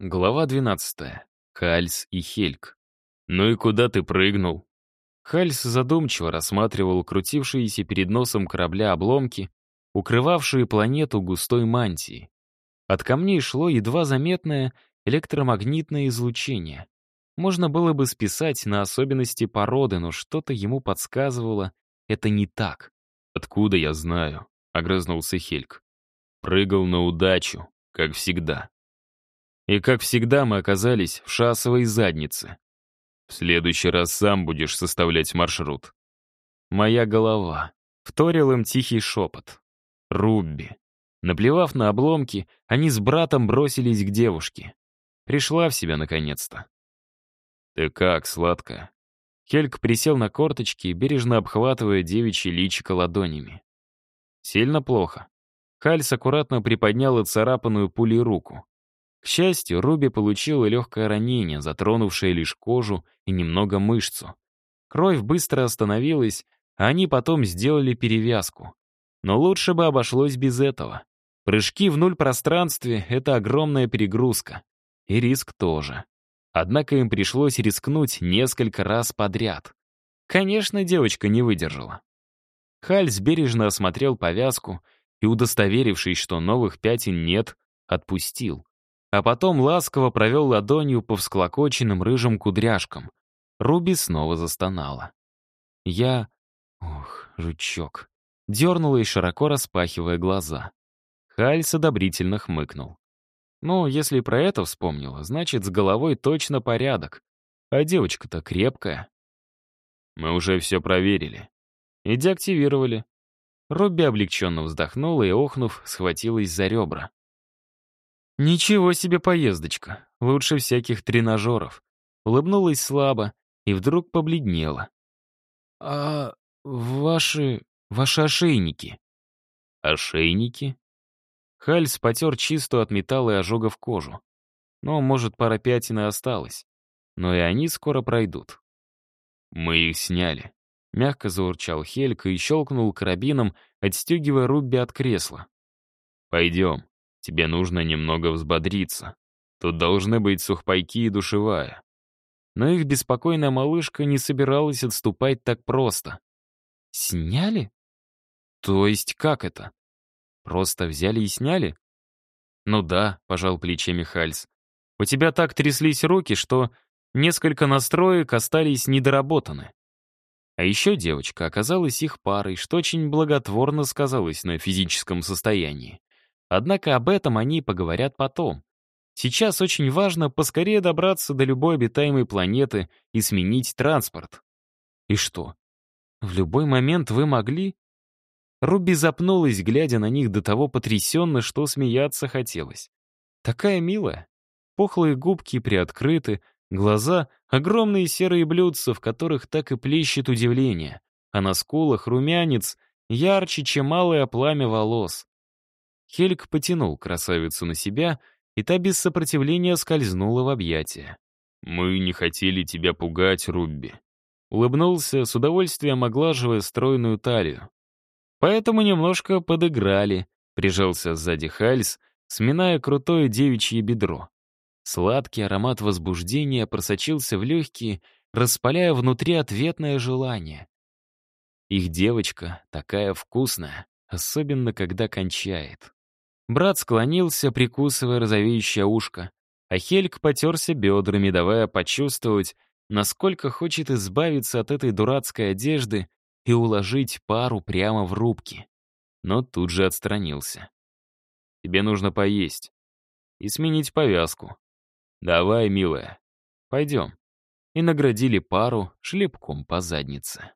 Глава 12. Хальс и Хельк. «Ну и куда ты прыгнул?» Хальс задумчиво рассматривал крутившиеся перед носом корабля обломки, укрывавшие планету густой мантией. От камней шло едва заметное электромагнитное излучение. Можно было бы списать на особенности породы, но что-то ему подсказывало, это не так. «Откуда я знаю?» — огрызнулся Хельк. «Прыгал на удачу, как всегда». И, как всегда, мы оказались в шассовой заднице. В следующий раз сам будешь составлять маршрут. Моя голова. Вторил им тихий шепот. Рубби. Наплевав на обломки, они с братом бросились к девушке. Пришла в себя наконец-то. «Ты как, сладкая?» Хельк присел на корточки, бережно обхватывая девичье личико ладонями. Сильно плохо. Хальс аккуратно приподнял царапанную пулей руку. К счастью, Руби получила легкое ранение, затронувшее лишь кожу и немного мышцу. Кровь быстро остановилась, а они потом сделали перевязку. Но лучше бы обошлось без этого. Прыжки в нуль пространстве — это огромная перегрузка. И риск тоже. Однако им пришлось рискнуть несколько раз подряд. Конечно, девочка не выдержала. Хальс бережно осмотрел повязку и, удостоверившись, что новых пятен нет, отпустил а потом ласково провел ладонью по всклокоченным рыжим кудряшкам. Руби снова застонала. Я... Ох, жучок. Дернула и широко распахивая глаза. Хальс одобрительно хмыкнул. Ну, если про это вспомнила, значит, с головой точно порядок. А девочка-то крепкая. Мы уже все проверили. И деактивировали. Робби облегченно вздохнула и, охнув, схватилась за ребра. «Ничего себе поездочка. Лучше всяких тренажеров». Улыбнулась слабо и вдруг побледнела. «А ваши... ваши ошейники?» «Ошейники?» Хальс потер чистую от металла и ожогов кожу. Ну, может, пара пятен и осталось. Но и они скоро пройдут. «Мы их сняли», — мягко заурчал Хелька и щелкнул карабином, отстегивая Рубби от кресла. «Пойдем». Тебе нужно немного взбодриться. Тут должны быть сухпайки и душевая. Но их беспокойная малышка не собиралась отступать так просто. Сняли? То есть как это? Просто взяли и сняли? Ну да, пожал плечами Хальс. У тебя так тряслись руки, что несколько настроек остались недоработаны. А еще девочка оказалась их парой, что очень благотворно сказалось на физическом состоянии. Однако об этом они поговорят потом. Сейчас очень важно поскорее добраться до любой обитаемой планеты и сменить транспорт. И что? В любой момент вы могли? Руби запнулась, глядя на них до того потрясенно, что смеяться хотелось. Такая милая. Пухлые губки приоткрыты, глаза — огромные серые блюдца, в которых так и плещет удивление, а на скулах румянец ярче, чем малое пламя волос. Хельк потянул красавицу на себя, и та без сопротивления скользнула в объятия. «Мы не хотели тебя пугать, Рубби», улыбнулся, с удовольствием оглаживая стройную талию. Поэтому немножко подыграли, прижался сзади Хальс, сминая крутое девичье бедро. Сладкий аромат возбуждения просочился в легкие, распаляя внутри ответное желание. Их девочка такая вкусная, особенно когда кончает. Брат склонился, прикусывая розовеющее ушко, а Хельк потерся бедрами, давая почувствовать, насколько хочет избавиться от этой дурацкой одежды и уложить пару прямо в рубки. Но тут же отстранился. «Тебе нужно поесть и сменить повязку. Давай, милая, пойдем». И наградили пару шлепком по заднице.